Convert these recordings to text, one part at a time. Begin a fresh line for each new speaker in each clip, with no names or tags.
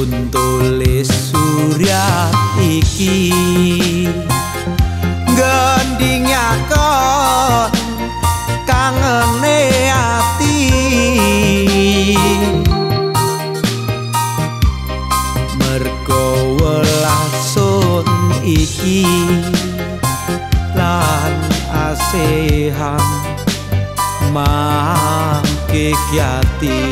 buntulis surya iki. Gendingnya kok kangen hati mergowelasun iki lan asehan mangke kiati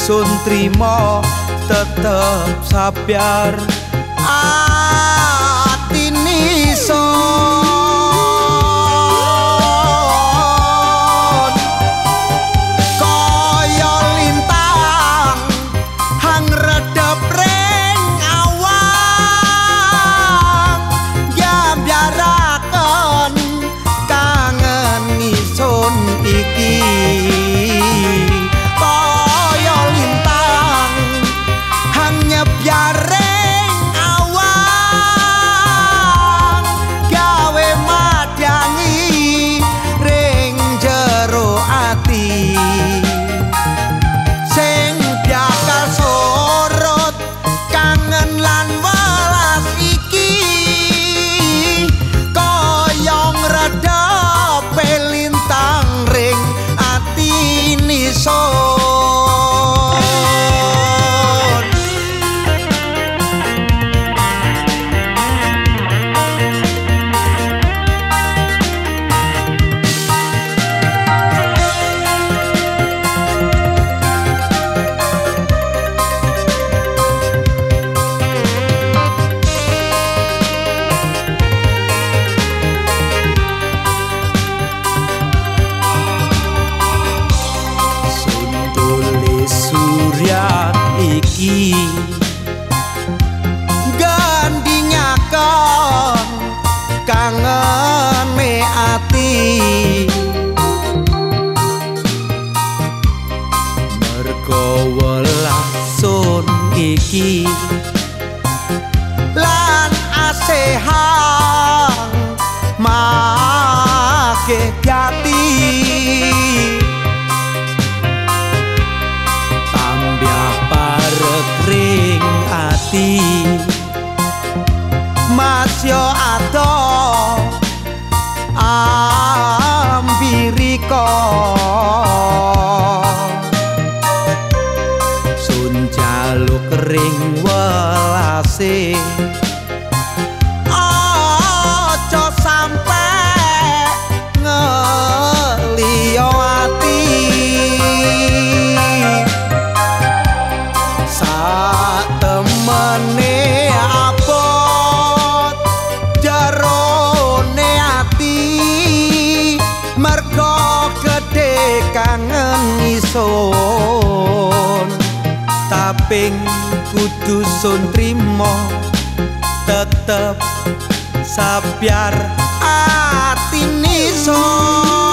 sun trimo tetep sabar ah. song. iki gandinya kon kangen me ati. Mergo welasun iki lan asehan make matyo ato. Ambiriko sunjaluk kering welase. merga gedhe kangen isun taping kudu sun trimo tetep sabyar atine isun